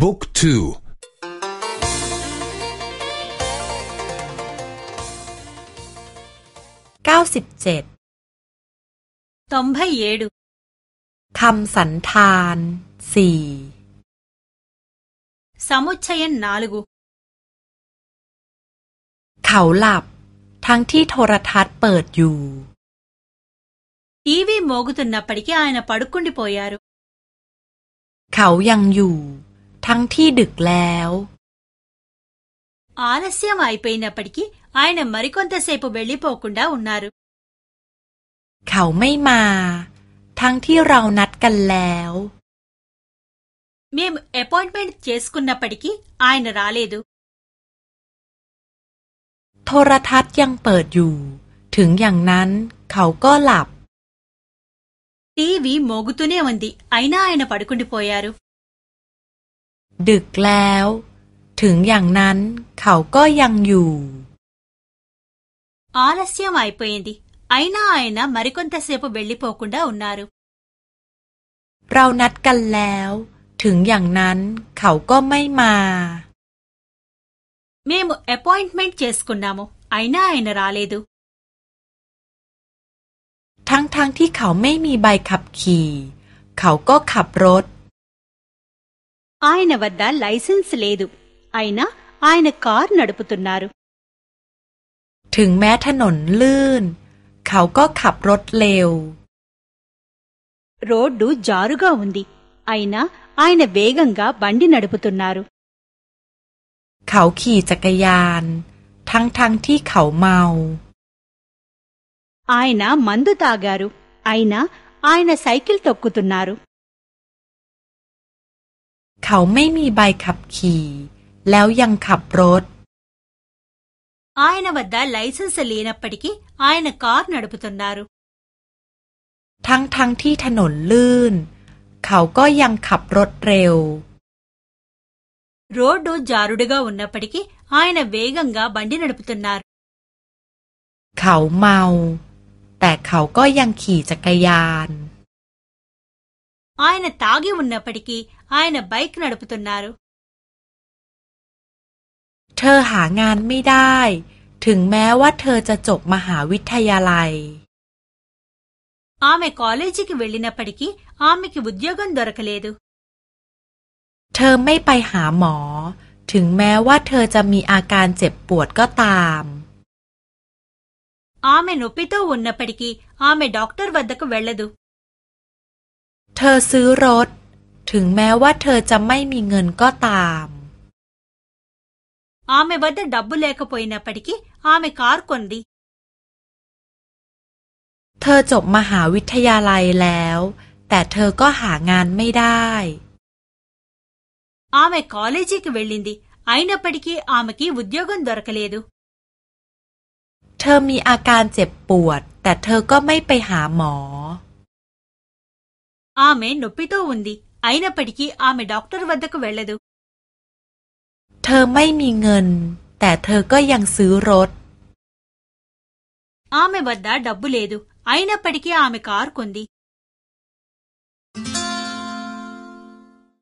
บุ๊กทูเก้าสิบเจ็ดตมเยดคำสันธานสี่สมุชยันนาลกูเขาหลับ ทั้งที่โทรทัศน์เปิดอยู่ทีวีโมกุตุนนาปริกายนาปาดุกุนดิปอยารุเขายังอยู่ทั้งที่ดึกแล้ว อาลัสเซียมายเปย์นาปัดกีอายนัมมาริคอนเตเซปูเบลลี่ปอกุนดาอุนนารุ เขาไม่มา ทั้งที่เรานัดกันแล้ว เมมเอพอยน์เมนต์เจสคุณนาปัดกีอายนัราเลดูโทรทัศน์ยังเปิดอยู่ ถึงอย่างนั้นเขาก็หลับทีวีโมกุตุเนวันดีไอน่าไอน่าปัดคุณดิปอยารุดึกแล้ว ถึงอย่างนั้นเขาก็ยังอยู่อาลัสียามายเพย์ดีไอน่าไอน่ามาริคอนเตเซปูเบลลี่พอกุนดาอุนนารุเรานัดกันแล้ว ถึงอย่างนั้นเขาก็ไม่มา เมมูแอปพอยน์เมนต์เชสกุนนามูไอน่าไอน่าราเลดู ทั้งทั้งที่เขาไม่มีใบขับขี่ เขาก็ขับรถ ఆయన వద్ద లైసెన్స్ లేదు అయినా ఆయన కార్ నడుపుతున్నారు రోడ్డు జారుగా ఉంది అయినా ఆయన వేగంగా బండి నడుపుతున్నారు ఆయన మందు తాగారు అయినా ఆయన సైకిల్ తొక్కుతున్నారు ขาไม่มีใบขับขี่ แล้วยังขับรถอายนวัดดาไลเซนส์เลียนปัดกีอายนคาร์นัดปุตันนารุทั้งทั้งที่ถนนลื่น เขาก็ยังขับรถเร็วรถดูจารุดกาวันนปัดกี้อายนเวกังกาบันดีนัดปุตันนารุเขาเมา แต่เขาก็ยังขี่จักรยาน ఆయన తాగి ఉన్నప్పటికీ ఆయన బైక్ నడుపుతున్నారు เธอหางานไม่ได้ ถึงแม้ว่า เธอจะจบมหาวิทยาลัยอาเมคอลเลจิกเวลินาปริกิอาเมคิวุฒิยกันดรคเลดูเธอไม่ไปหาหมอถึงแม้ว่าเธอจะมีอาการเจ็บปวดก็ตามอาเมนุปิโตวุนนาปริกิอาเมด็อกเตอร์วัดดกเวลดูธอซื้อรถถึงแม้ว่าเธอจะไม่มีเงินก็ตามอ ఆమె వ ั్ ద ด బ ్ బ ు ల ే క ప ో య ి న ప ్ ప ట ิกิอาเมคาร์คนดีเธอจบมหาวิทยาลัยแล้วแต่เธอก็หางานไม่ได้อาเมคอลเลจิกเวลินดีไอ య ి న ప ్ิ ట ి క ీ ఆ మ ว క ి ఉ ద ก య ో గ ం ద เ ర క ల ే ద เธอมีอาการเจ็บปวดแต่เธอก็ไม่ไปหาหมอ ఆమె నొప్పితో ఉంది అయినప్పటికీ ఆమె డాక్టర్ వద్దకు వెళ్ళదు เธอไม่มีเงินแต่เธอ ก็ ยังซื้อรถ ఆమె వద్ద డబ్బు లేదు అయినప్పటికీ ఆమె కారు కొంది